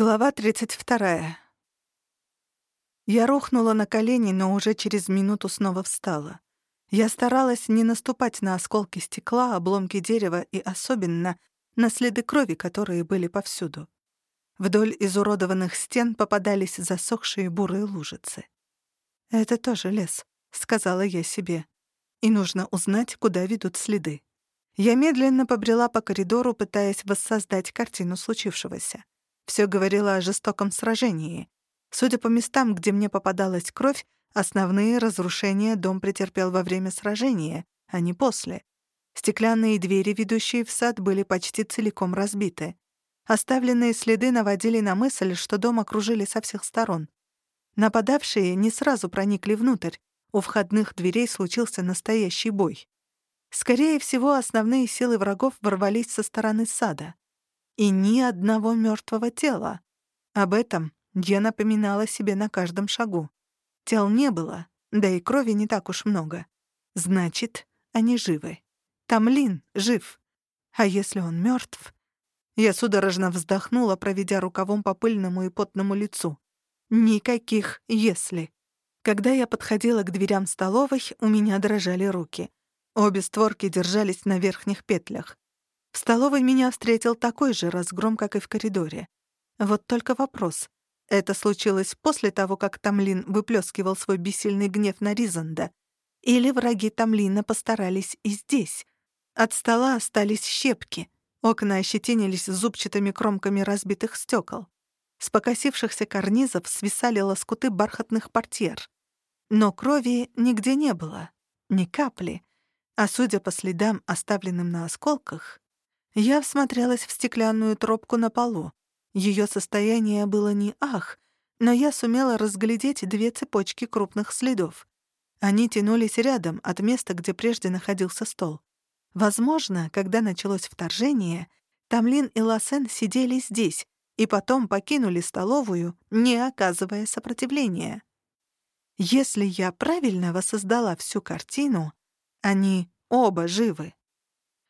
Глава 32. Я рухнула на колени, но уже через минуту снова встала. Я старалась не наступать на осколки стекла, обломки дерева и особенно на следы крови, которые были повсюду. Вдоль изуродованных стен попадались засохшие бурые лужицы. «Это тоже лес», — сказала я себе. «И нужно узнать, куда ведут следы». Я медленно побрела по коридору, пытаясь воссоздать картину случившегося. Все говорило о жестоком сражении. Судя по местам, где мне попадалась кровь, основные разрушения дом претерпел во время сражения, а не после. Стеклянные двери, ведущие в сад, были почти целиком разбиты. Оставленные следы наводили на мысль, что дом окружили со всех сторон. Нападавшие не сразу проникли внутрь. У входных дверей случился настоящий бой. Скорее всего, основные силы врагов ворвались со стороны сада и ни одного мертвого тела. Об этом я напоминала себе на каждом шагу. Тел не было, да и крови не так уж много. Значит, они живы. Тамлин жив. А если он мертв? Я судорожно вздохнула, проведя рукавом по пыльному и потному лицу. Никаких «если». Когда я подходила к дверям столовой, у меня дрожали руки. Обе створки держались на верхних петлях. В столовой меня встретил такой же разгром, как и в коридоре. Вот только вопрос. Это случилось после того, как Тамлин выплескивал свой бессильный гнев на Ризанда? Или враги Тамлина постарались и здесь? От стола остались щепки. Окна ощетинились зубчатыми кромками разбитых стекол. С покосившихся карнизов свисали лоскуты бархатных портьер. Но крови нигде не было. Ни капли. А судя по следам, оставленным на осколках, я всмотрелась в стеклянную тропку на полу. Ее состояние было не ах, но я сумела разглядеть две цепочки крупных следов. Они тянулись рядом от места, где прежде находился стол. Возможно, когда началось вторжение, Тамлин и Лассен сидели здесь и потом покинули столовую, не оказывая сопротивления. Если я правильно воссоздала всю картину, они оба живы.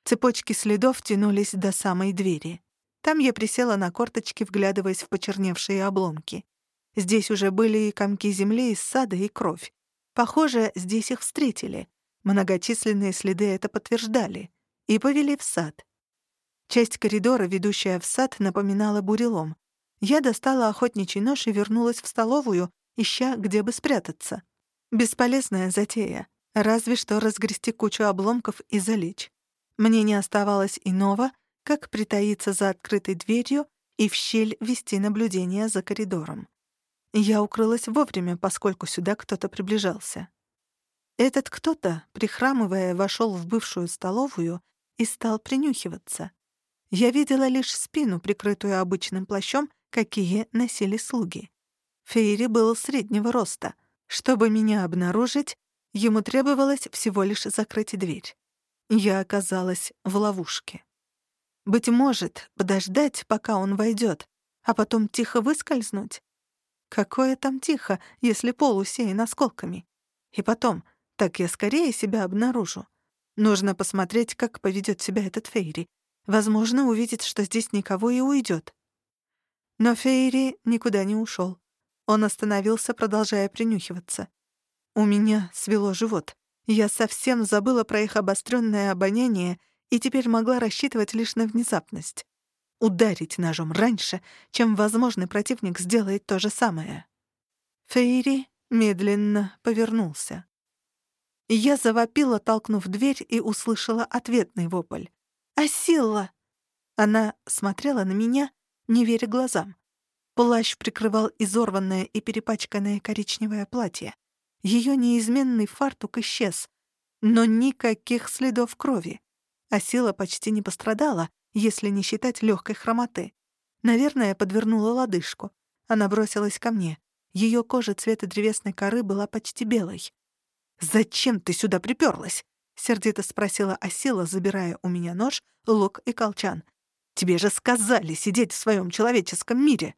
Цепочки следов тянулись до самой двери. Там я присела на корточки, вглядываясь в почерневшие обломки. Здесь уже были и комки земли из сада, и кровь. Похоже, здесь их встретили. Многочисленные следы это подтверждали. И повели в сад. Часть коридора, ведущая в сад, напоминала бурелом. Я достала охотничий нож и вернулась в столовую, ища, где бы спрятаться. Бесполезная затея. Разве что разгрести кучу обломков и залечь. Мне не оставалось иного, как притаиться за открытой дверью и в щель вести наблюдение за коридором. Я укрылась вовремя, поскольку сюда кто-то приближался. Этот кто-то, прихрамывая, вошел в бывшую столовую и стал принюхиваться. Я видела лишь спину, прикрытую обычным плащом, какие носили слуги. Фейри был среднего роста. Чтобы меня обнаружить, ему требовалось всего лишь закрыть дверь. Я оказалась в ловушке. Быть может, подождать, пока он войдет, а потом тихо выскользнуть? Какое там тихо, если пол усеян осколками? И потом, так я скорее себя обнаружу. Нужно посмотреть, как поведет себя этот Фейри. Возможно, увидит, что здесь никого и уйдет. Но Фейри никуда не ушел. Он остановился, продолжая принюхиваться. У меня свело живот. Я совсем забыла про их обострённое обоняние и теперь могла рассчитывать лишь на внезапность. Ударить ножом раньше, чем возможный противник сделает то же самое. Фейри медленно повернулся. Я завопила, толкнув дверь, и услышала ответный вопль. «Асилла!» Она смотрела на меня, не веря глазам. Плащ прикрывал изорванное и перепачканное коричневое платье. Ее неизменный фартук исчез, но никаких следов крови. А сила почти не пострадала, если не считать легкой хромоты. Наверное, подвернула лодыжку. Она бросилась ко мне. Ее кожа цвета древесной коры была почти белой. «Зачем ты сюда приперлась?» — сердито спросила Асила, забирая у меня нож, лук и колчан. «Тебе же сказали сидеть в своем человеческом мире!»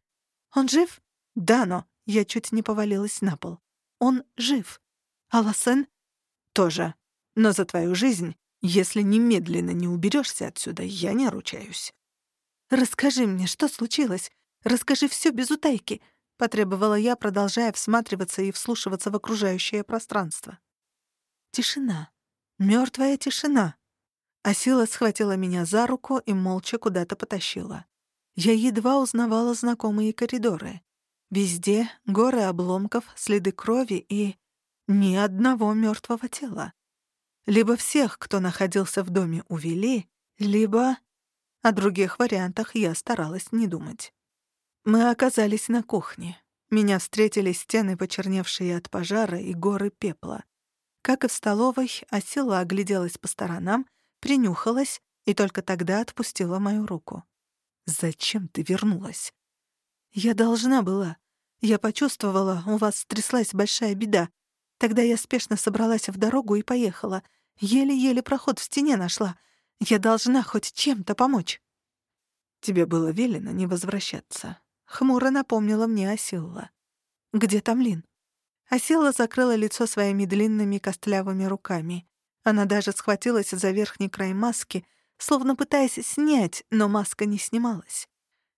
«Он жив?» «Да, но...» Я чуть не повалилась на пол. Он жив. А Лассен тоже. Но за твою жизнь, если немедленно не уберешься отсюда, я не ручаюсь. Расскажи мне, что случилось? Расскажи все без утайки», — потребовала я, продолжая всматриваться и вслушиваться в окружающее пространство. Тишина. Мертвая тишина. Асила схватила меня за руку и молча куда-то потащила. Я едва узнавала знакомые коридоры. Везде горы обломков, следы крови и ни одного мертвого тела. Либо всех, кто находился в доме, увели, либо... О других вариантах я старалась не думать. Мы оказались на кухне. Меня встретили стены, почерневшие от пожара, и горы пепла. Как и в столовой, Асила огляделась по сторонам, принюхалась и только тогда отпустила мою руку. «Зачем ты вернулась?» «Я должна была. Я почувствовала, у вас стряслась большая беда. Тогда я спешно собралась в дорогу и поехала. Еле-еле проход в стене нашла. Я должна хоть чем-то помочь». «Тебе было велено не возвращаться», — хмуро напомнила мне Асилла. «Где Тамлин?» Асилла закрыла лицо своими длинными костлявыми руками. Она даже схватилась за верхний край маски, словно пытаясь снять, но маска не снималась.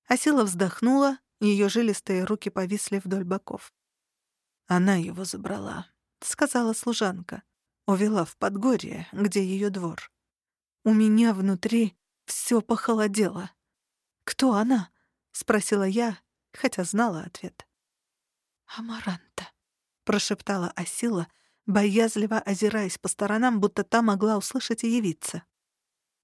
Асила вздохнула, ее жилистые руки повисли вдоль боков. «Она его забрала», — сказала служанка. Увела в Подгорье, где ее двор. У меня внутри все похолодело. «Кто она?» — спросила я, хотя знала ответ. «Амаранта», — прошептала Асила, боязливо озираясь по сторонам, будто та могла услышать и явиться.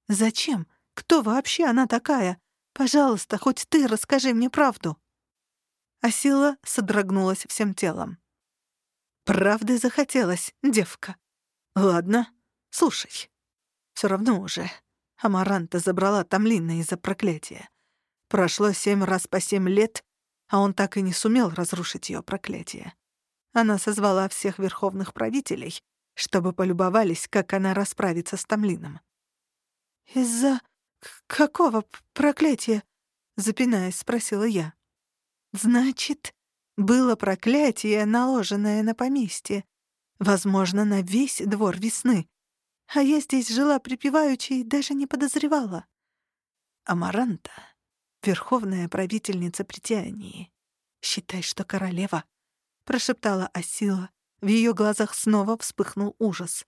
«Зачем? Кто вообще она такая? Пожалуйста, хоть ты расскажи мне правду». Асила содрогнулась всем телом. «Правды захотелось, девка. Ладно, слушай. Все равно уже. Амаранта забрала Тамлина из-за проклятия. Прошло семь раз по семь лет, а он так и не сумел разрушить ее проклятие. Она созвала всех верховных правителей, чтобы полюбовались, как она расправится с Тамлином. «Из-за какого проклятия?» — запинаясь, спросила я. Значит, было проклятие, наложенное на поместье. Возможно, на весь двор весны. А я здесь жила припеваючи и даже не подозревала. Амаранта — верховная правительница притянии. Считай, что королева, — прошептала Асила. В ее глазах снова вспыхнул ужас.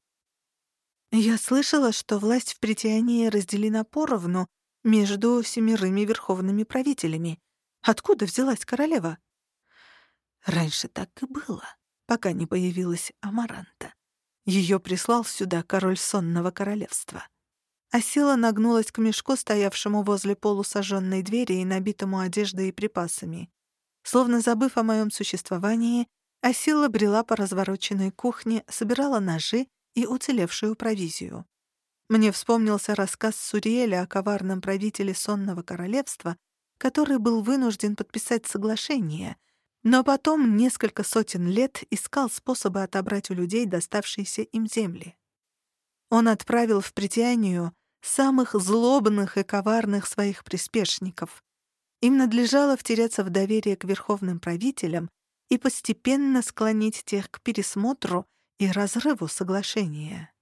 Я слышала, что власть в притянии разделена поровну между семерыми верховными правителями — Откуда взялась королева? Раньше так и было, пока не появилась Амаранта. Ее прислал сюда король сонного королевства. Асила нагнулась к мешку, стоявшему возле полусожженной двери и набитому одеждой и припасами. Словно забыв о моем существовании, Асила брела по развороченной кухне, собирала ножи и уцелевшую провизию. Мне вспомнился рассказ Суриэля о коварном правителе сонного королевства, который был вынужден подписать соглашение, но потом несколько сотен лет искал способы отобрать у людей доставшиеся им земли. Он отправил в притянию самых злобных и коварных своих приспешников. Им надлежало втереться в доверие к верховным правителям и постепенно склонить тех к пересмотру и разрыву соглашения.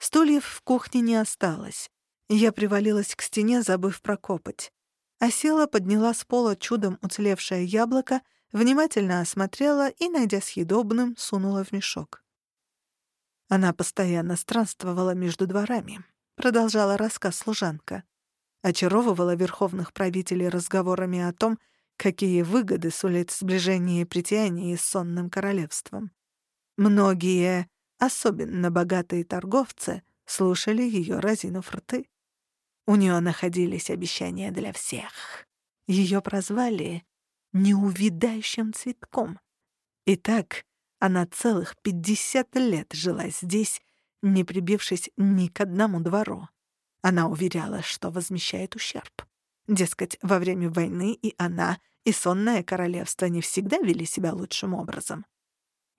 Стульев в кухне не осталось. Я привалилась к стене, забыв про копоть. Осела подняла с пола чудом уцелевшее яблоко, внимательно осмотрела и, найдя съедобным, сунула в мешок. Она постоянно странствовала между дворами, продолжала рассказ служанка. Очаровывала верховных правителей разговорами о том, какие выгоды сулит сближение притяния с сонным королевством. Многие, особенно богатые торговцы, слушали ее, разинув рты. У нее находились обещания для всех. Ее прозвали «неувидающим цветком». И так она целых пятьдесят лет жила здесь, не прибившись ни к одному двору. Она уверяла, что возмещает ущерб. Дескать, во время войны и она, и сонное королевство не всегда вели себя лучшим образом.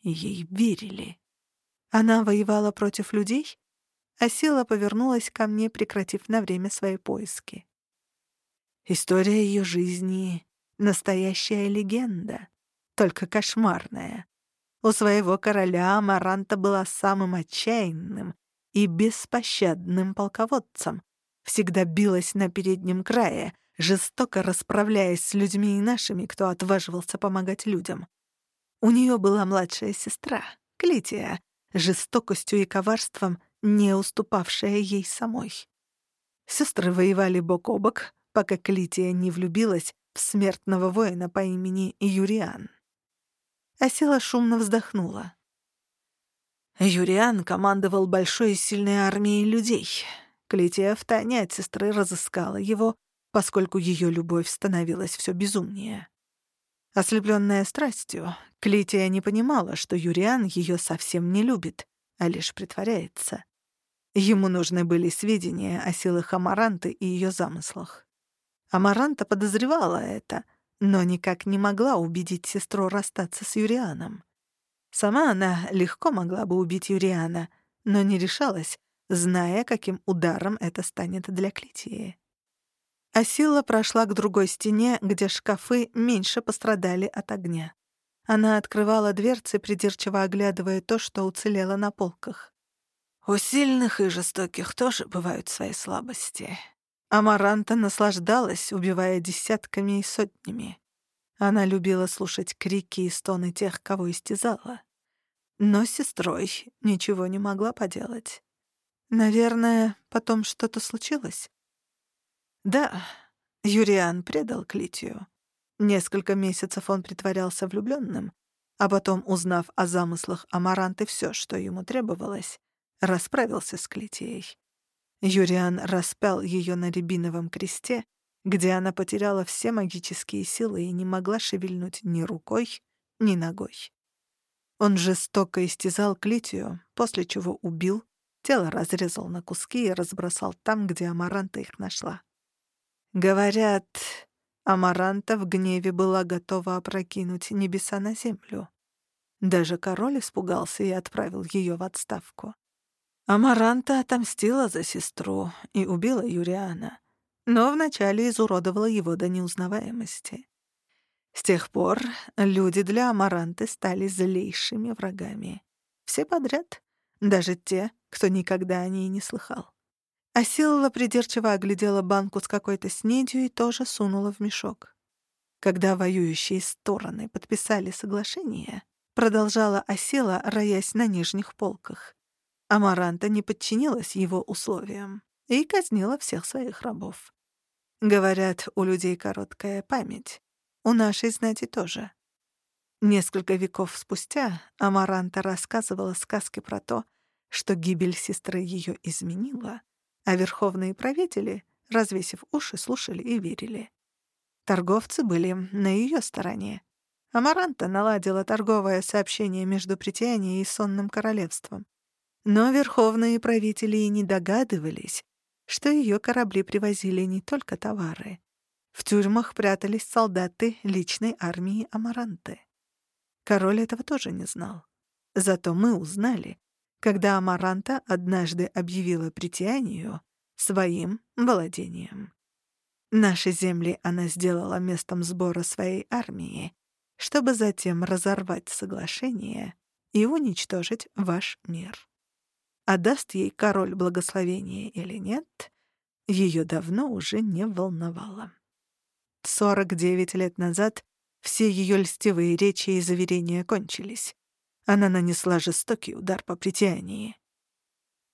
Ей верили. Она воевала против людей? А сила повернулась ко мне, прекратив на время свои поиски. История ее жизни — настоящая легенда, только кошмарная. У своего короля Амаранта была самым отчаянным и беспощадным полководцем, всегда билась на переднем крае, жестоко расправляясь с людьми и нашими, кто отваживался помогать людям. У нее была младшая сестра, Клития, жестокостью и коварством, не уступавшая ей самой. Сестры воевали бок о бок, пока Клития не влюбилась в смертного воина по имени Юриан. Асила шумно вздохнула. Юриан командовал большой и сильной армией людей. Клития втайне от сестры разыскала его, поскольку ее любовь становилась все безумнее. Ослепленная страстью, Клития не понимала, что Юриан ее совсем не любит, а лишь притворяется. Ему нужны были сведения о силах Амаранты и ее замыслах. Амаранта подозревала это, но никак не могла убедить сестру расстаться с Юрианом. Сама она легко могла бы убить Юриана, но не решалась, зная, каким ударом это станет для Клитии. Асила прошла к другой стене, где шкафы меньше пострадали от огня. Она открывала дверцы, придирчиво оглядывая то, что уцелело на полках. У сильных и жестоких тоже бывают свои слабости. Амаранта наслаждалась, убивая десятками и сотнями. Она любила слушать крики и стоны тех, кого истязала. Но с сестрой ничего не могла поделать. Наверное, потом что-то случилось? Да, Юриан предал Клитию. Несколько месяцев он притворялся влюбленным, а потом, узнав о замыслах Амаранты все, что ему требовалось, расправился с Клитией. Юриан распял ее на рябиновом кресте, где она потеряла все магические силы и не могла шевельнуть ни рукой, ни ногой. Он жестоко истязал Клитию, после чего убил, тело разрезал на куски и разбросал там, где Амаранта их нашла. Говорят, Амаранта в гневе была готова опрокинуть небеса на землю. Даже король испугался и отправил ее в отставку. Амаранта отомстила за сестру и убила Юриана, но вначале изуродовала его до неузнаваемости. С тех пор люди для Амаранты стали злейшими врагами. Все подряд, даже те, кто никогда о ней не слыхал. Асилла придирчиво оглядела банку с какой-то снедью и тоже сунула в мешок. Когда воюющие стороны подписали соглашение, продолжала Асила, роясь на нижних полках. Амаранта не подчинилась его условиям и казнила всех своих рабов. Говорят, у людей короткая память. У нашей знати тоже. Несколько веков спустя Амаранта рассказывала сказки про то, что гибель сестры ее изменила, а верховные правители, развесив уши, слушали и верили. Торговцы были на ее стороне. Амаранта наладила торговое сообщение между Притянией и Сонным Королевством. Но верховные правители и не догадывались, что ее корабли привозили не только товары. В тюрьмах прятались солдаты личной армии Амаранты. Король этого тоже не знал. Зато мы узнали, когда Амаранта однажды объявила Притянию своим владением. Наши земли она сделала местом сбора своей армии, чтобы затем разорвать соглашение и уничтожить ваш мир а даст ей король благословение или нет, ее давно уже не волновало. Сорок девять лет назад все ее льстивые речи и заверения кончились. Она нанесла жестокий удар по притянии.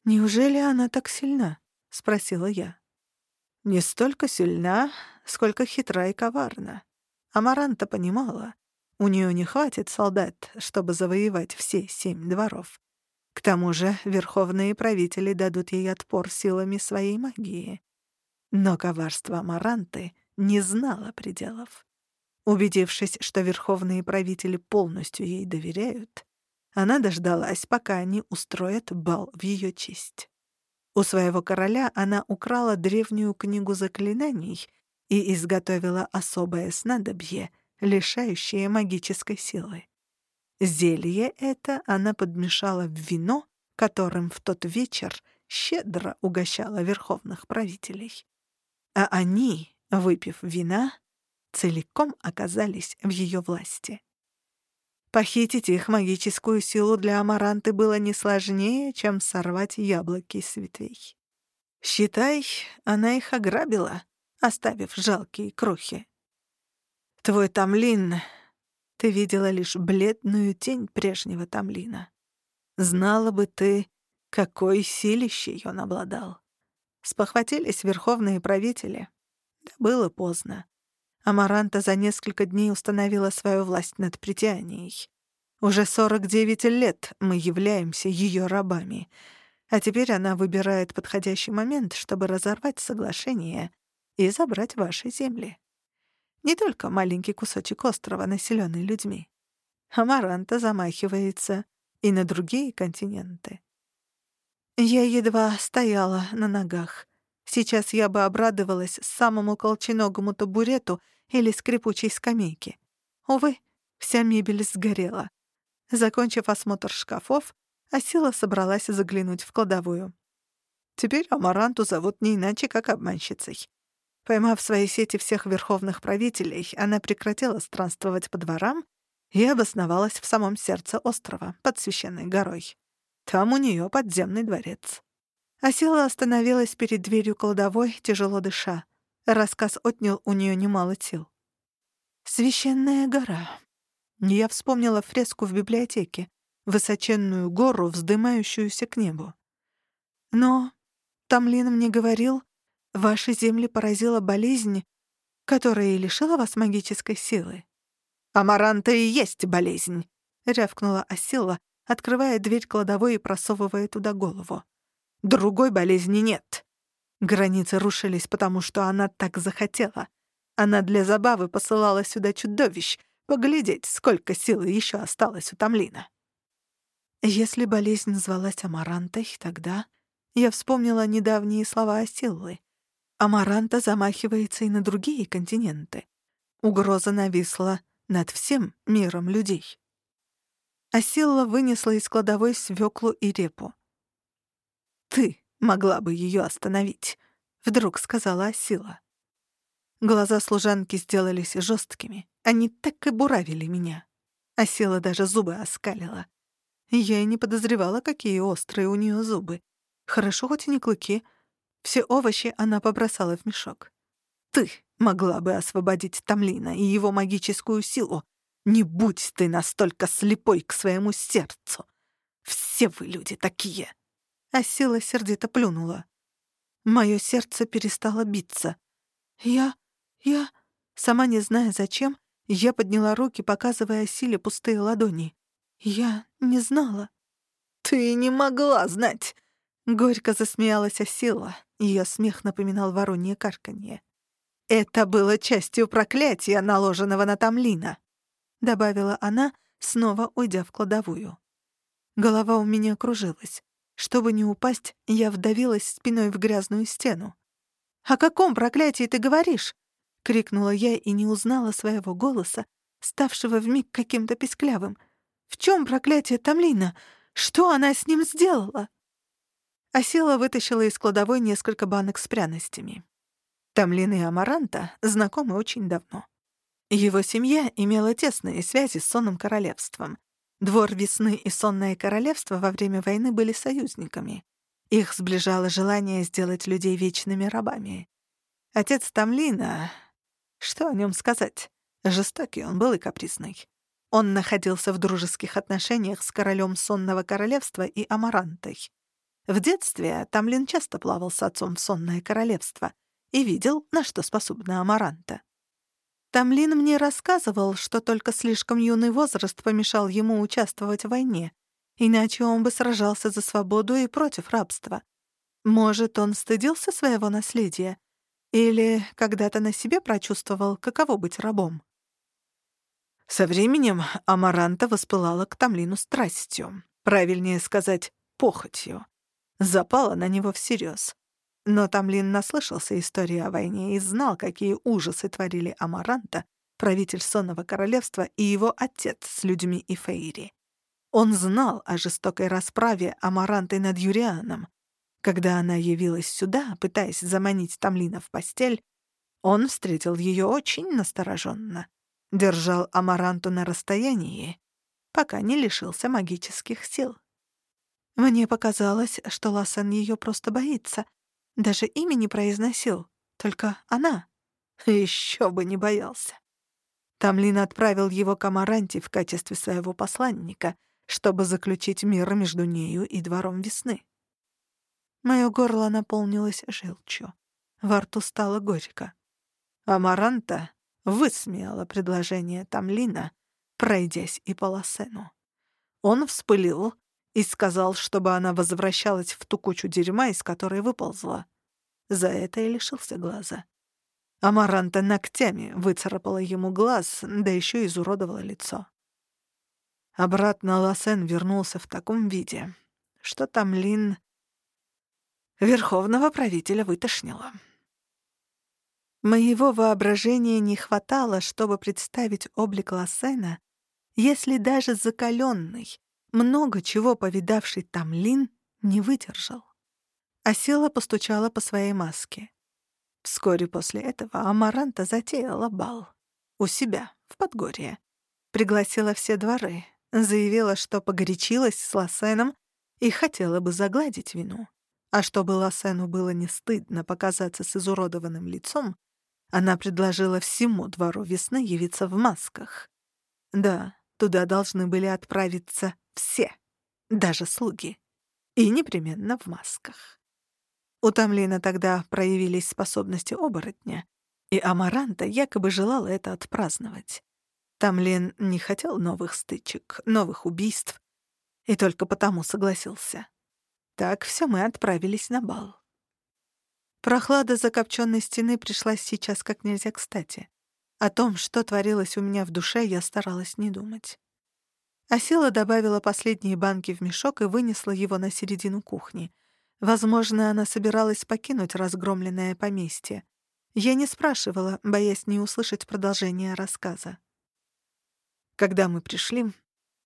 «Неужели она так сильна?» — спросила я. «Не столько сильна, сколько хитра и коварна. Амаранта понимала, у нее не хватит солдат, чтобы завоевать все семь дворов. К тому же верховные правители дадут ей отпор силами своей магии. Но коварство Маранты не знало пределов. Убедившись, что верховные правители полностью ей доверяют, она дождалась, пока они устроят бал в ее честь. У своего короля она украла древнюю книгу заклинаний и изготовила особое снадобье, лишающее магической силы. Зелье это она подмешала в вино, которым в тот вечер щедро угощала верховных правителей. А они, выпив вина, целиком оказались в ее власти. Похитить их магическую силу для Амаранты было не сложнее, чем сорвать яблоки с ветвей. Считай, она их ограбила, оставив жалкие крохи. Твой Тамлин... Ты видела лишь бледную тень прежнего Тамлина. Знала бы ты, какой силищей он обладал. Спохватились верховные правители. Да было поздно. Амаранта за несколько дней установила свою власть над притянией. Уже 49 лет мы являемся ее рабами, а теперь она выбирает подходящий момент, чтобы разорвать соглашение и забрать ваши земли. Не только маленький кусочек острова, населенный людьми. Амаранта замахивается и на другие континенты. Я едва стояла на ногах. Сейчас я бы обрадовалась самому колченогому табурету или скрипучей скамейке. Увы, вся мебель сгорела. Закончив осмотр шкафов, Асила собралась заглянуть в кладовую. Теперь Амаранту зовут не иначе, как обманщицей. Поймав в своей сети всех верховных правителей, она прекратила странствовать по дворам и обосновалась в самом сердце острова, под священной горой. Там у нее подземный дворец. Асила остановилась перед дверью кладовой, тяжело дыша. Рассказ отнял у нее немало сил. «Священная гора». Я вспомнила фреску в библиотеке, высоченную гору, вздымающуюся к небу. Но Тамлин мне говорил, ваши земли поразила болезнь, которая и лишила вас магической силы. «Амаранта и есть болезнь», — рявкнула Асила, открывая дверь кладовой и просовывая туда голову. «Другой болезни нет». Границы рушились, потому что она так захотела. Она для забавы посылала сюда чудовищ, поглядеть, сколько силы еще осталось у Тамлина. Если болезнь звалась Амарантой, тогда я вспомнила недавние слова Асиллы. Амаранта замахивается и на другие континенты. Угроза нависла над всем миром людей. Асилла вынесла из кладовой свеклу и репу. «Ты могла бы ее остановить», — вдруг сказала Асила. Глаза служанки сделались жесткими. Они так и буравили меня. Асила даже зубы оскалила. Я и не подозревала, какие острые у нее зубы. Хорошо, хоть и не клыки. Все овощи она побросала в мешок. Ты могла бы освободить Тамлина и его магическую силу. Не будь ты настолько слепой к своему сердцу. Все вы люди такие. А сила сердито плюнула. Мое сердце перестало биться. Я... я... Сама не зная зачем, я подняла руки, показывая силе пустые ладони. «Я не знала». «Ты не могла знать!» Горько засмеялась Асила. Ее смех напоминал воронье карканье. «Это было частью проклятия, наложенного на Тамлина», — добавила она, снова уйдя в кладовую. Голова у меня кружилась. Чтобы не упасть, я вдавилась спиной в грязную стену. «О каком проклятии ты говоришь?» — крикнула я и не узнала своего голоса, ставшего вмиг каким-то писклявым — в чем проклятие Тамлина? Что она с ним сделала?» Асила вытащила из кладовой несколько банок с пряностями. Тамлин и Амаранта знакомы очень давно. Его семья имела тесные связи с Сонным Королевством. Двор Весны и Сонное Королевство во время войны были союзниками. Их сближало желание сделать людей вечными рабами. Отец Тамлина... Что о нем сказать? Жестокий он был и капризный. Он находился в дружеских отношениях с королем Сонного Королевства и Амарантой. В детстве Тамлин часто плавал с отцом в Сонное Королевство и видел, на что способна Амаранта. Тамлин мне рассказывал, что только слишком юный возраст помешал ему участвовать в войне, иначе он бы сражался за свободу и против рабства. Может, он стыдился своего наследия? Или когда-то на себе прочувствовал, каково быть рабом? Со временем Амаранта воспылала к Тамлину страстью, правильнее сказать, похотью. Запала на него всерьез. Но Тамлин наслышался истории о войне и знал, какие ужасы творили Амаранта, правитель Сонного Королевства и его отец с людьми Ифейри. Он знал о жестокой расправе Амаранты над Юрианом. Когда она явилась сюда, пытаясь заманить Тамлина в постель, он встретил ее очень настороженно держал Амаранту на расстоянии, пока не лишился магических сил. Мне показалось, что Лассен ее просто боится. Даже имя не произносил. Только она еще бы не боялся. Тамлин отправил его к Амаранте в качестве своего посланника, чтобы заключить мир между нею и двором весны. Моё горло наполнилось желчью. Во рту стало горько. Амаранта высмеяла предложение Тамлина, пройдясь и по Лосену. Он вспылил и сказал, чтобы она возвращалась в ту кучу дерьма, из которой выползла. За это и лишился глаза. Амаранта ногтями выцарапала ему глаз, да еще изуродовала лицо. Обратно Лосен вернулся в таком виде, что Тамлин верховного правителя вытошнило. Моего воображения не хватало, чтобы представить облик Лосена, если даже закаленный, много чего повидавший Тамлин не выдержал. Асила постучала по своей маске. Вскоре после этого Амаранта затеяла бал. У себя, в Подгорье. Пригласила все дворы, заявила, что погорячилась с Лосеном и хотела бы загладить вину. А чтобы Лосену было не стыдно показаться с изуродованным лицом, она предложила всему двору весны явиться в масках. Да, туда должны были отправиться все, даже слуги. И непременно в масках. У Тамлина тогда проявились способности оборотня, и Амаранта якобы желала это отпраздновать. Тамлин не хотел новых стычек, новых убийств, и только потому согласился. Так все мы отправились на бал. Прохлада закопченной стены пришлась сейчас как нельзя кстати. О том, что творилось у меня в душе, я старалась не думать. Асила добавила последние банки в мешок и вынесла его на середину кухни. Возможно, она собиралась покинуть разгромленное поместье. Я не спрашивала, боясь не услышать продолжение рассказа. Когда мы пришли,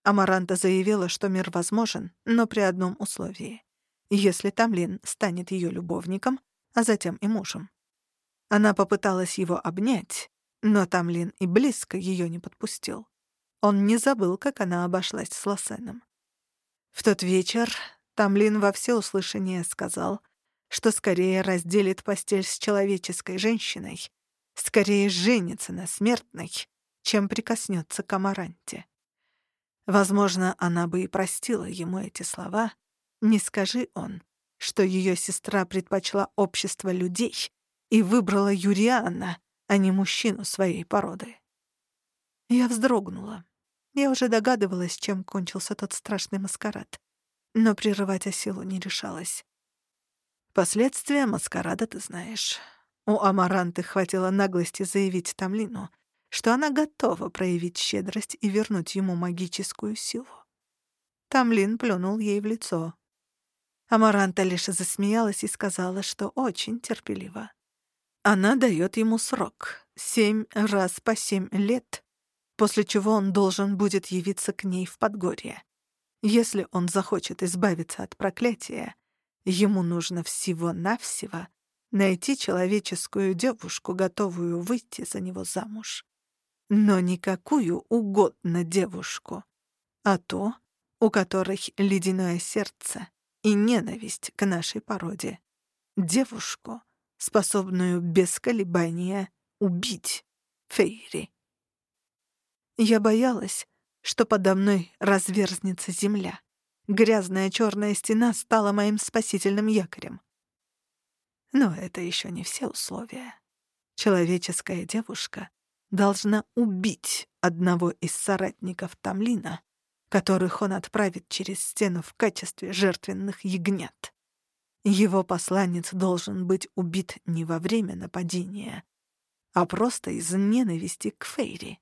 Амаранта заявила, что мир возможен, но при одном условии. Если Тамлин станет ее любовником, а затем и мужем. Она попыталась его обнять, но Тамлин и близко ее не подпустил. Он не забыл, как она обошлась с Лосеном. В тот вечер Тамлин во всеуслышание сказал, что скорее разделит постель с человеческой женщиной, скорее женится на смертной, чем прикоснется к Амаранте. Возможно, она бы и простила ему эти слова, не скажи он, что ее сестра предпочла общество людей и выбрала Юриана, а не мужчину своей породы. Я вздрогнула. Я уже догадывалась, чем кончился тот страшный маскарад, но прерывать Асилу не решалась. Последствия маскарада ты знаешь. У Амаранты хватило наглости заявить Тамлину, что она готова проявить щедрость и вернуть ему магическую силу. Тамлин плюнул ей в лицо, Амаранта лишь засмеялась и сказала, что очень терпелива. Она дает ему срок — семь раз по семь лет, после чего он должен будет явиться к ней в Подгорье. Если он захочет избавиться от проклятия, ему нужно всего-навсего найти человеческую девушку, готовую выйти за него замуж. Но не какую угодно девушку, а то, у которой ледяное сердце и ненависть к нашей породе. Девушку, способную без колебания убить Фейри. Я боялась, что подо мной разверзнется земля. Грязная черная стена стала моим спасительным якорем. Но это еще не все условия. Человеческая девушка должна убить одного из соратников Тамлина которых он отправит через стену в качестве жертвенных ягнят. Его посланец должен быть убит не во время нападения, а просто из ненависти к Фейри,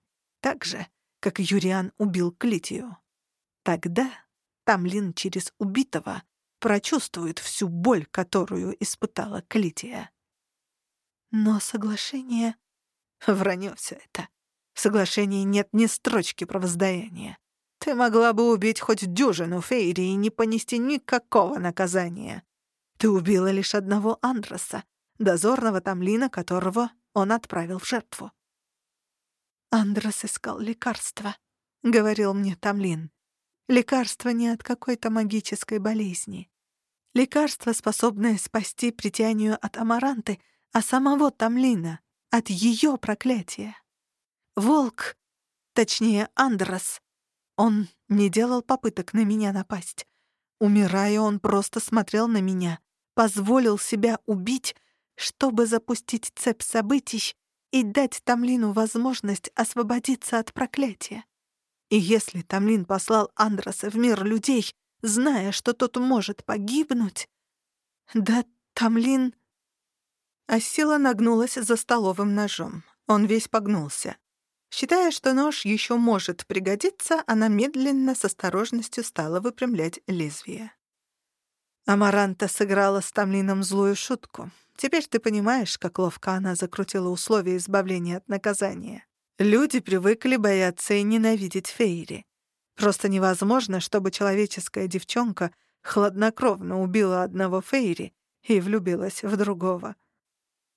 так же, как Юриан убил Клитию. Тогда Тамлин через убитого прочувствует всю боль, которую испытала Клития. Но соглашение... Вранье все это. В соглашении нет ни строчки про воздаяния. Ты могла бы убить хоть дюжину Фейри и не понести никакого наказания. Ты убила лишь одного Андроса, дозорного Тамлина, которого он отправил в жертву. «Андрос искал лекарства», — говорил мне Тамлин. «Лекарство не от какой-то магической болезни. Лекарство, способное спасти притянию от амаранты, а самого Тамлина от ее проклятия. Волк, точнее Андрос, он не делал попыток на меня напасть. Умирая, он просто смотрел на меня, позволил себя убить, чтобы запустить цепь событий и дать Тамлину возможность освободиться от проклятия. И если Тамлин послал Андроса в мир людей, зная, что тот может погибнуть... Да Тамлин... А сила нагнулась за столовым ножом. Он весь погнулся. Считая, что нож еще может пригодиться, она медленно, с осторожностью стала выпрямлять лезвие. Амаранта сыграла с Тамлином злую шутку. Теперь ты понимаешь, как ловко она закрутила условия избавления от наказания. Люди привыкли бояться и ненавидеть Фейри. Просто невозможно, чтобы человеческая девчонка хладнокровно убила одного Фейри и влюбилась в другого.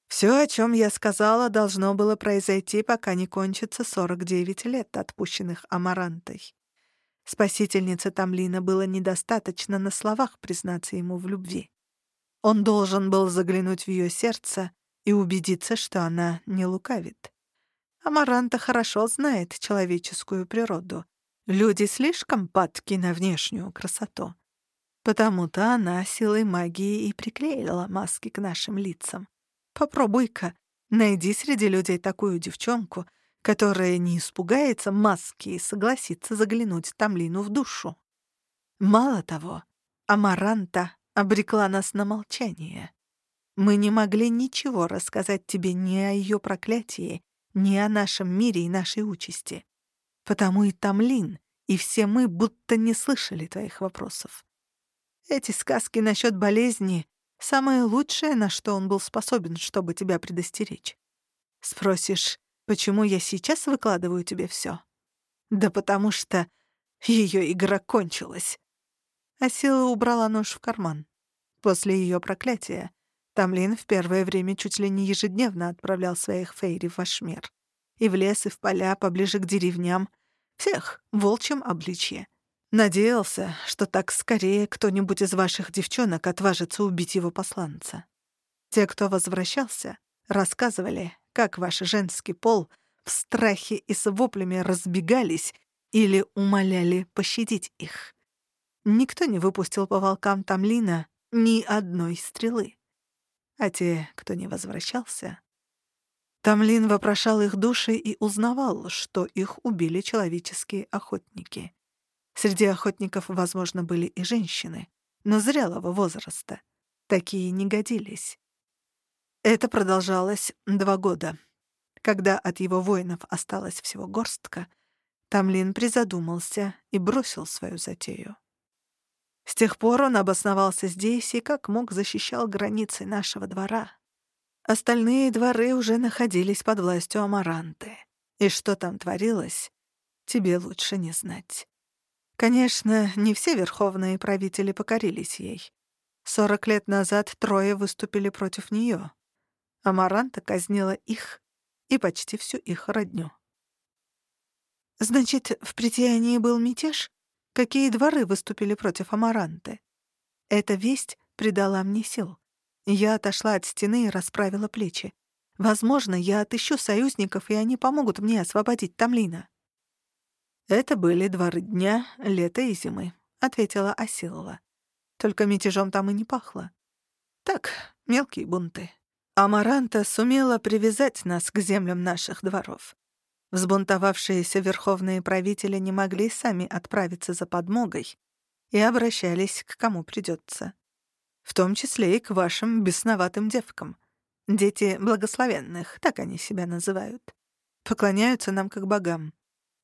Все, о чем я сказала, должно было произойти, пока не кончится 49 лет, отпущенных Амарантой. Спасительнице Тамлина было недостаточно на словах признаться ему в любви. Он должен был заглянуть в ее сердце и убедиться, что она не лукавит. Амаранта хорошо знает человеческую природу. Люди слишком падки на внешнюю красоту. Потому-то она силой магии и приклеила маски к нашим лицам. Попробуй-ка, найди среди людей такую девчонку, которая не испугается маски и согласится заглянуть Тамлину в душу. Мало того, Амаранта обрекла нас на молчание. Мы не могли ничего рассказать тебе ни о ее проклятии, ни о нашем мире и нашей участи. Потому и Тамлин, и все мы будто не слышали твоих вопросов. Эти сказки насчет болезни Самое лучшее, на что он был способен, чтобы тебя предостеречь. Спросишь, почему я сейчас выкладываю тебе все? Да потому что ее игра кончилась. Асила убрала нож в карман. После ее проклятия Тамлин в первое время чуть ли не ежедневно отправлял своих фейри в ваш мир. И в лес, и в поля, поближе к деревням. Всех в волчьем обличье. Надеялся, что так скорее кто-нибудь из ваших девчонок отважится убить его посланца. Те, кто возвращался, рассказывали, как ваш женский пол в страхе и с воплями разбегались или умоляли пощадить их. Никто не выпустил по волкам Тамлина ни одной стрелы. А те, кто не возвращался... Тамлин вопрошал их души и узнавал, что их убили человеческие охотники. Среди охотников, возможно, были и женщины, но зрелого возраста. Такие не годились. Это продолжалось два года. Когда от его воинов осталась всего горстка, Тамлин призадумался и бросил свою затею. С тех пор он обосновался здесь и как мог защищал границы нашего двора. Остальные дворы уже находились под властью Амаранты. И что там творилось, тебе лучше не знать. Конечно, не все верховные правители покорились ей. Сорок лет назад трое выступили против нее. Амаранта казнила их и почти всю их родню. Значит, в притянии был мятеж? Какие дворы выступили против Амаранты? Эта весть придала мне сил. Я отошла от стены и расправила плечи. Возможно, я отыщу союзников, и они помогут мне освободить Тамлина. «Это были дворы дня, лета и зимы», — ответила Асилова. «Только мятежом там и не пахло. Так, мелкие бунты. Амаранта сумела привязать нас к землям наших дворов. Взбунтовавшиеся верховные правители не могли сами отправиться за подмогой и обращались к кому придется. В том числе и к вашим бесноватым девкам. Дети благословенных, так они себя называют. Поклоняются нам как богам.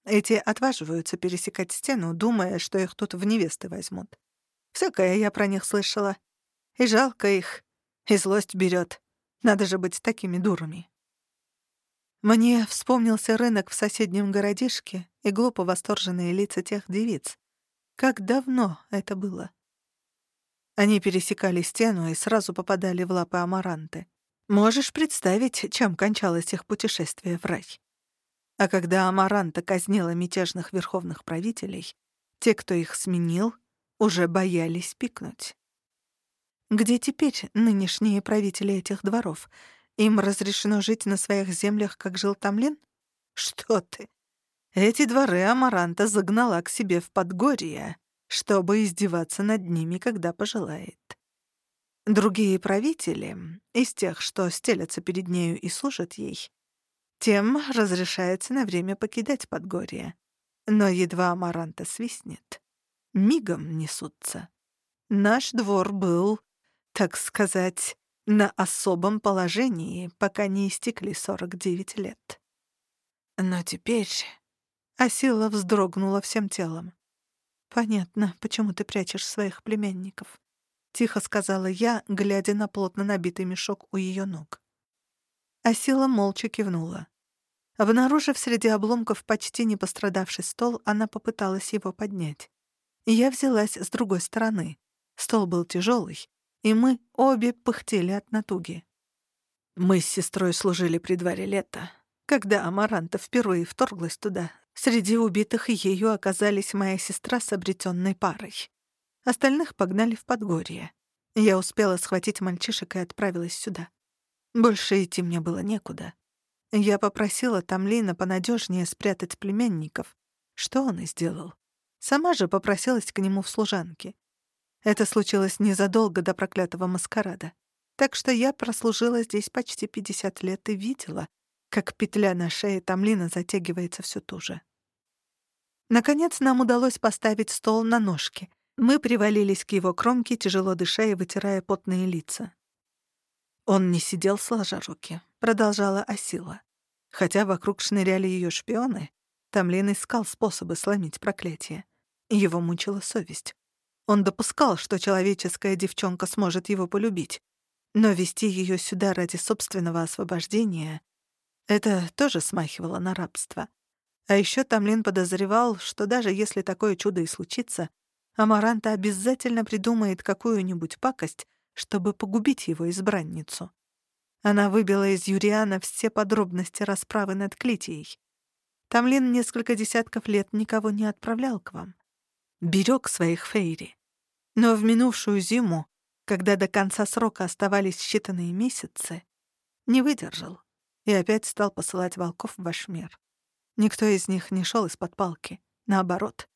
Эти отваживаются пересекать стену, думая, что их тут в невесты возьмут. Всякое я про них слышала. И жалко их, и злость берет. Надо же быть такими дурами. Мне вспомнился рынок в соседнем городишке и глупо восторженные лица тех девиц. Как давно это было? Они пересекали стену и сразу попадали в лапы Амаранты. Можешь представить, чем кончалось их путешествие в рай? А когда Амаранта казнила мятежных верховных правителей, те, кто их сменил, уже боялись пикнуть. Где теперь нынешние правители этих дворов? Им разрешено жить на своих землях, как жил Тамлин? Что ты? Эти дворы Амаранта загнала к себе в Подгорье, чтобы издеваться над ними, когда пожелает. Другие правители, из тех, что стелятся перед нею и служат ей, тем разрешается на время покидать Подгорье. Но едва Амаранта свистнет, мигом несутся. Наш двор был, так сказать, на особом положении, пока не истекли 49 лет. Но теперь Асила вздрогнула всем телом. «Понятно, почему ты прячешь своих племянников», — тихо сказала я, глядя на плотно набитый мешок у ее ног. Асила молча кивнула. Обнаружив среди обломков почти не пострадавший стол, она попыталась его поднять. Я взялась с другой стороны. Стол был тяжелый, и мы обе пыхтели от натуги. Мы с сестрой служили при дворе лета. Когда Амаранта впервые вторглась туда, Среди убитых ею оказались моя сестра с обретенной парой. Остальных погнали в Подгорье. Я успела схватить мальчишек и отправилась сюда. Больше идти мне было некуда. Я попросила Тамлина понадежнее спрятать племянников, что он и сделал. Сама же попросилась к нему в служанки. Это случилось незадолго до проклятого маскарада. Так что я прослужила здесь почти 50 лет и видела, как петля на шее Тамлина затягивается все туже. Наконец нам удалось поставить стол на ножки. Мы привалились к его кромке, тяжело дыша и вытирая потные лица. Он не сидел сложа руки, продолжала Асила. Хотя вокруг шныряли ее шпионы, Тамлин искал способы сломить проклятие. Его мучила совесть. Он допускал, что человеческая девчонка сможет его полюбить. Но вести ее сюда ради собственного освобождения это тоже смахивало на рабство. А еще Тамлин подозревал, что даже если такое чудо и случится, Амаранта обязательно придумает какую-нибудь пакость, чтобы погубить его избранницу. Она выбила из Юриана все подробности расправы над Клитией. Тамлин несколько десятков лет никого не отправлял к вам. Берег своих фейри. Но в минувшую зиму, когда до конца срока оставались считанные месяцы, не выдержал и опять стал посылать волков в ваш мир. Никто из них не шел из-под палки. Наоборот.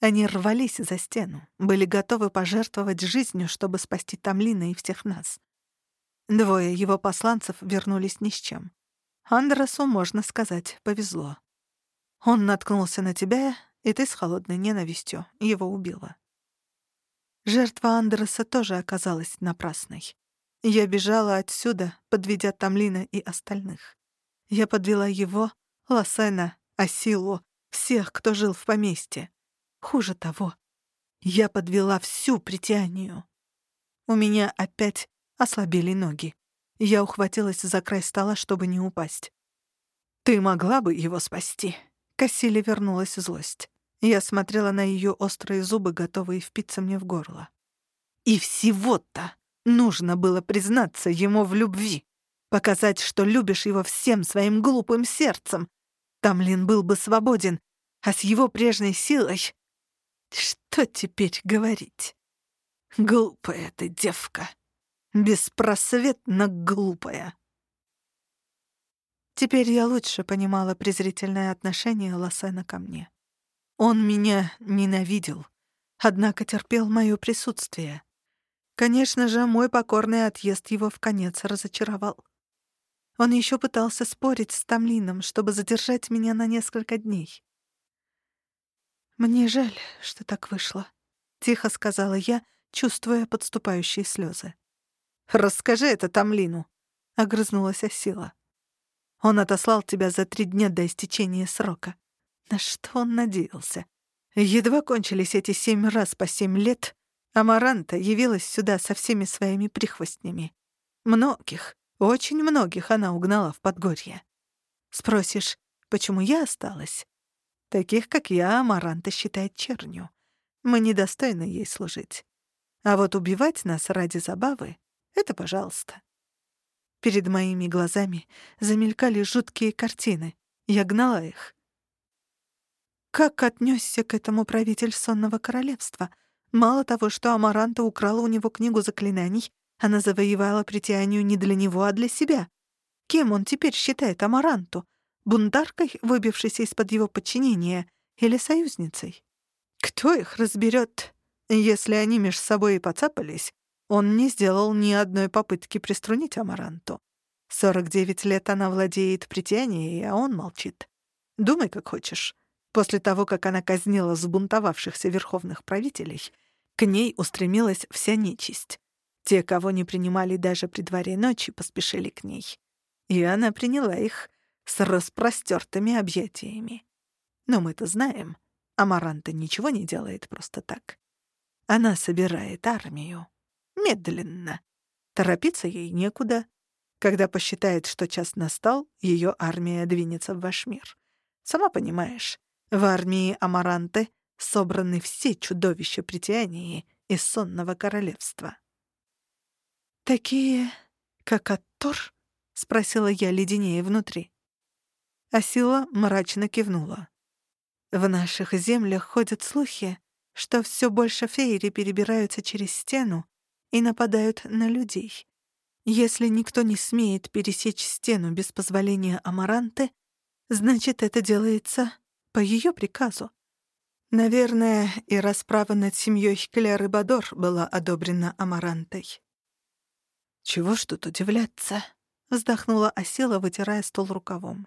Они рвались за стену, были готовы пожертвовать жизнью, чтобы спасти Тамлина и всех нас. Двое его посланцев вернулись ни с чем. Андресу, можно сказать, повезло. Он наткнулся на тебя, и ты с холодной ненавистью его убила. Жертва Андреса тоже оказалась напрасной. Я бежала отсюда, подведя Тамлина и остальных. Я подвела его, Лосена, Асилу, всех, кто жил в поместье. Хуже того, я подвела всю притянию. У меня опять ослабели ноги. Я ухватилась за край стола, чтобы не упасть. «Ты могла бы его спасти?» К Асиле вернулась злость. Я смотрела на ее острые зубы, готовые впиться мне в горло. «И всего-то нужно было признаться ему в любви!» Показать, что любишь его всем своим глупым сердцем. Тамлин был бы свободен, а с его прежней силой... Что теперь говорить? Глупая ты девка. Беспросветно глупая. Теперь я лучше понимала презрительное отношение Лосена ко мне. Он меня ненавидел, однако терпел мое присутствие. Конечно же, мой покорный отъезд его в конец разочаровал. Он еще пытался спорить с Тамлином, чтобы задержать меня на несколько дней. «Мне жаль, что так вышло», — тихо сказала я, чувствуя подступающие слезы. «Расскажи это Тамлину», — огрызнулась Асила. «Он отослал тебя за три дня до истечения срока. На что он надеялся? Едва кончились эти семь раз по семь лет, Амаранта явилась сюда со всеми своими прихвостнями. Многих, очень многих она угнала в Подгорье. Спросишь, почему я осталась? Таких, как я, Амаранта считает чернью. Мы недостойны ей служить. А вот убивать нас ради забавы — это пожалуйста. Перед моими глазами замелькали жуткие картины. Я гнала их. Как отнесся к этому правитель сонного королевства? Мало того, что Амаранта украла у него книгу заклинаний, она завоевала притянию не для него, а для себя. Кем он теперь считает Амаранту? Бунтаркой, выбившейся из-под его подчинения, или союзницей? Кто их разберет? Если они между собой и поцапались, он не сделал ни одной попытки приструнить Амаранту. 49 лет она владеет притянием, а он молчит. Думай, как хочешь. После того, как она казнила сбунтовавшихся верховных правителей, к ней устремилась вся нечисть. Те, кого не принимали даже при дворе ночи, поспешили к ней. И она приняла их с распростертыми объятиями. Но мы-то знаем, Амаранта ничего не делает просто так. Она собирает армию. Медленно. Торопиться ей некуда. Когда посчитает, что час настал, ее армия двинется в ваш мир. Сама понимаешь, в армии Амаранты собраны все чудовища притянии из сонного королевства. «Такие, как Аттор?» — спросила я леденее внутри. Асила мрачно кивнула. «В наших землях ходят слухи, что все больше фейри перебираются через стену и нападают на людей. Если никто не смеет пересечь стену без позволения Амаранты, значит, это делается по ее приказу. Наверное, и расправа над семьей Кляры Бадор была одобрена Амарантой. «Чего ж тут удивляться?» — вздохнула Осела, вытирая стол рукавом.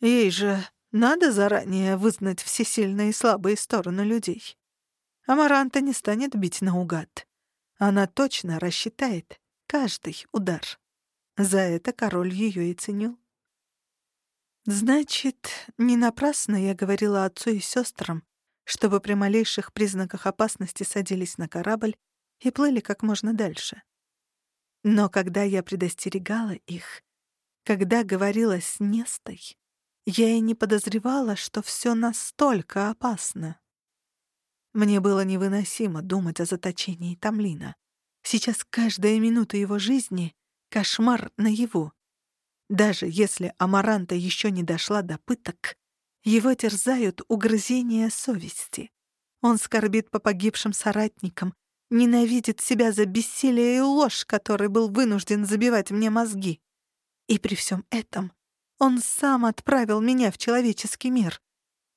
«Ей же надо заранее вызнать все сильные и слабые стороны людей. Амаранта не станет бить наугад. Она точно рассчитает каждый удар. За это король ее и ценил. Значит, не напрасно я говорила отцу и сестрам, чтобы при малейших признаках опасности садились на корабль и плыли как можно дальше. Но когда я предостерегала их, когда говорила с Нестой, я и не подозревала, что все настолько опасно. Мне было невыносимо думать о заточении Тамлина. Сейчас каждая минута его жизни — кошмар наяву. Даже если Амаранта еще не дошла до пыток, его терзают угрызения совести. Он скорбит по погибшим соратникам, ненавидит себя за бессилие и ложь, которой был вынужден забивать мне мозги. И при всем этом он сам отправил меня в человеческий мир.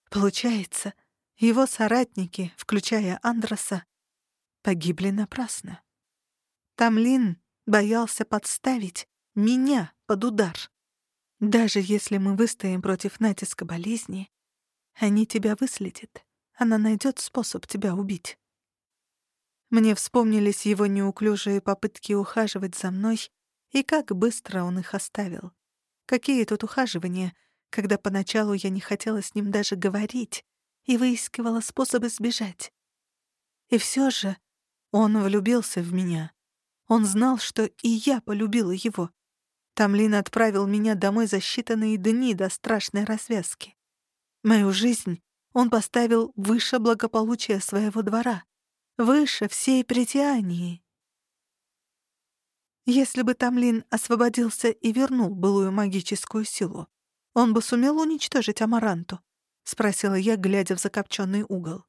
Получается, его соратники, включая Андроса, погибли напрасно. Тамлин боялся подставить меня под удар. Даже если мы выстоим против натиска болезни, они тебя выследят. Она найдет способ тебя убить. Мне вспомнились его неуклюжие попытки ухаживать за мной и как быстро он их оставил. Какие тут ухаживания, когда поначалу я не хотела с ним даже говорить, и выискивала способы сбежать. И все же он влюбился в меня. Он знал, что и я полюбила его. Тамлин отправил меня домой за считанные дни до страшной развязки. Мою жизнь он поставил выше благополучия своего двора, выше всей притянии. Если бы Тамлин освободился и вернул былую магическую силу, он бы сумел уничтожить Амаранту, — спросила я, глядя в закопченный угол.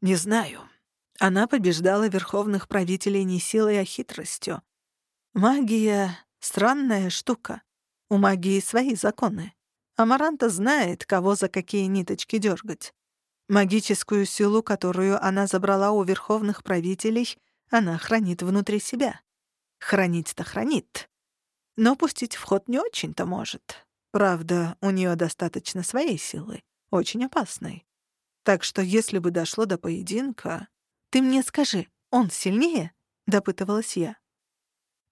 «Не знаю. Она побеждала верховных правителей не силой, а хитростью. Магия — странная штука. У магии свои законы. Амаранта знает, кого за какие ниточки дергать. Магическую силу, которую она забрала у верховных правителей, она хранит внутри себя. Хранить-то хранит. Но пустить в ход не очень-то может. Правда, у нее достаточно своей силы, очень опасной. Так что если бы дошло до поединка... «Ты мне скажи, он сильнее?» — допытывалась я.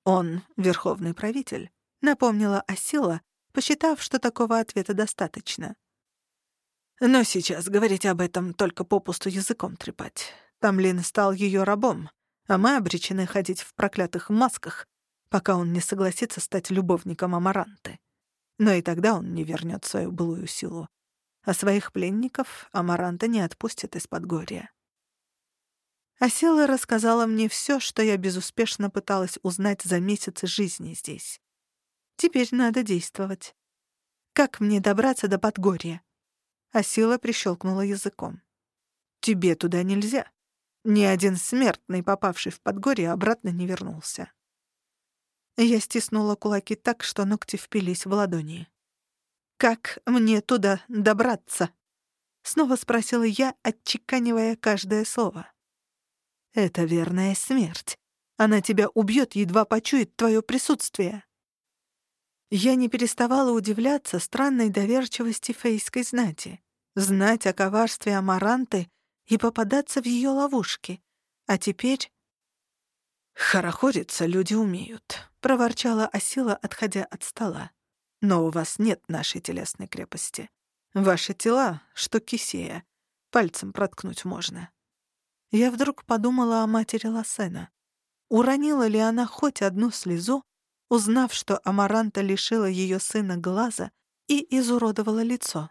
«Он — верховный правитель», — напомнила Асила, посчитав, что такого ответа достаточно. Но сейчас говорить об этом только попусту языком трепать. Тамлин стал ее рабом, а мы обречены ходить в проклятых масках, пока он не согласится стать любовником Амаранты. Но и тогда он не вернет свою былую силу. А своих пленников Амаранта не отпустит из-под горя. Асела рассказала мне все, что я безуспешно пыталась узнать за месяцы жизни здесь. Теперь надо действовать. Как мне добраться до Подгорья? Асила прищелкнула языком. Тебе туда нельзя. Ни один смертный, попавший в Подгорье, обратно не вернулся. Я стиснула кулаки так, что ногти впились в ладони. «Как мне туда добраться?» Снова спросила я, отчеканивая каждое слово. «Это верная смерть. Она тебя убьет, едва почует твое присутствие». Я не переставала удивляться странной доверчивости фейской знати. Знать о коварстве Амаранты и попадаться в ее ловушки. А теперь... «Хорохориться люди умеют», — проворчала Асила, отходя от стола. «Но у вас нет нашей телесной крепости. Ваши тела, что кисея, пальцем проткнуть можно». Я вдруг подумала о матери Лосена. Уронила ли она хоть одну слезу, узнав, что Амаранта лишила ее сына глаза и изуродовала лицо?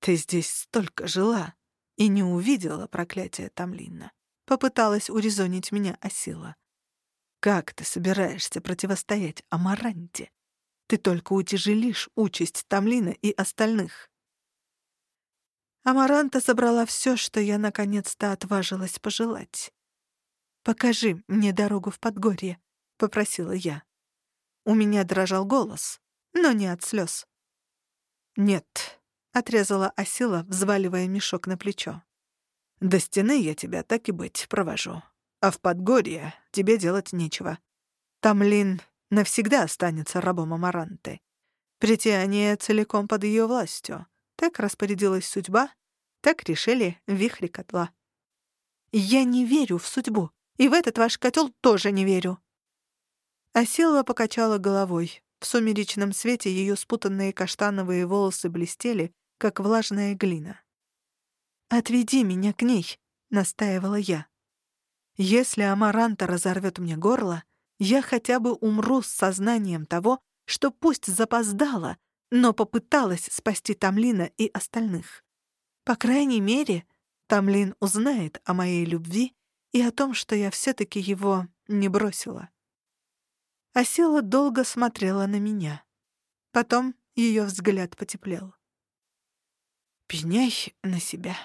«Ты здесь столько жила и не увидела проклятие Тамлина», — попыталась урезонить меня Асила. «Как ты собираешься противостоять Амаранте? Ты только утяжелишь участь Тамлина и остальных». Амаранта собрала все, что я наконец-то отважилась пожелать. «Покажи мне дорогу в Подгорье», — попросила я. У меня дрожал голос, но не от слез. «Нет», — отрезала Асила, взваливая мешок на плечо. «До стены я тебя так и быть провожу. А в Подгорье тебе делать нечего. Тамлин навсегда останется рабом Амаранты. Притяние целиком под ее властью. Так распорядилась судьба, так решили вихри котла. Я не верю в судьбу, и в этот ваш котел тоже не верю. Асила покачала головой. В сумеречном свете ее спутанные каштановые волосы блестели, как влажная глина. «Отведи меня к ней», — настаивала я. «Если Амаранта разорвет мне горло, я хотя бы умру с сознанием того, что пусть запоздала, но попыталась спасти Тамлина и остальных. По крайней мере, Тамлин узнает о моей любви и о том, что я все-таки его не бросила». Асила долго смотрела на меня. Потом ее взгляд потеплел. «Пеняй на себя»,